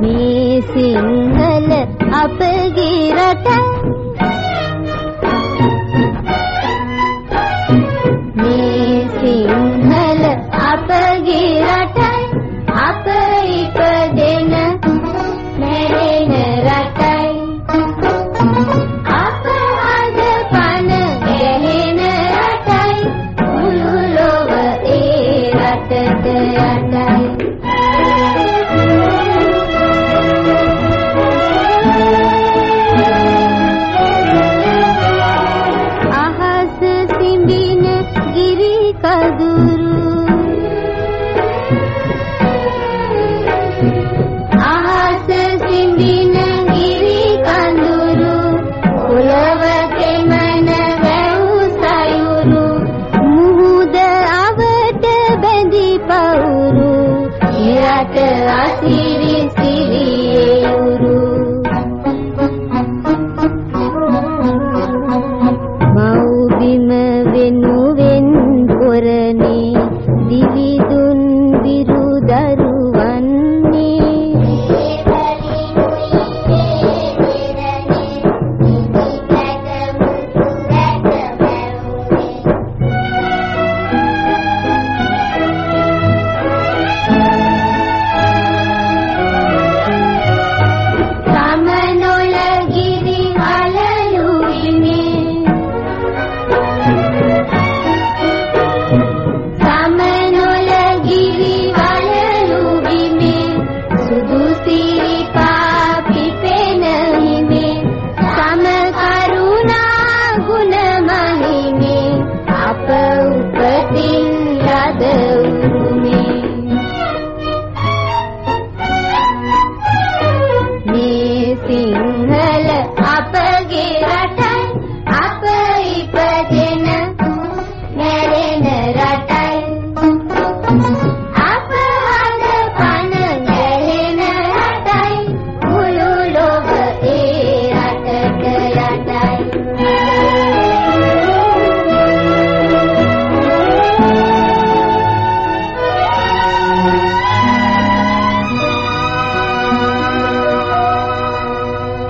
මේ සිංහල අපගේ රට මේ කද මට අසිරි සිරියේ උරු. මව් බිම වෙනුවෙන් පොරණේ දිවි there.